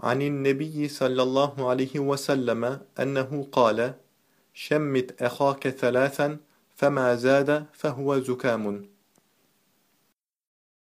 عن النبي صلى الله عليه وسلم أنه قال شمت أخاك ثلاثا فما زاد فهو زكام.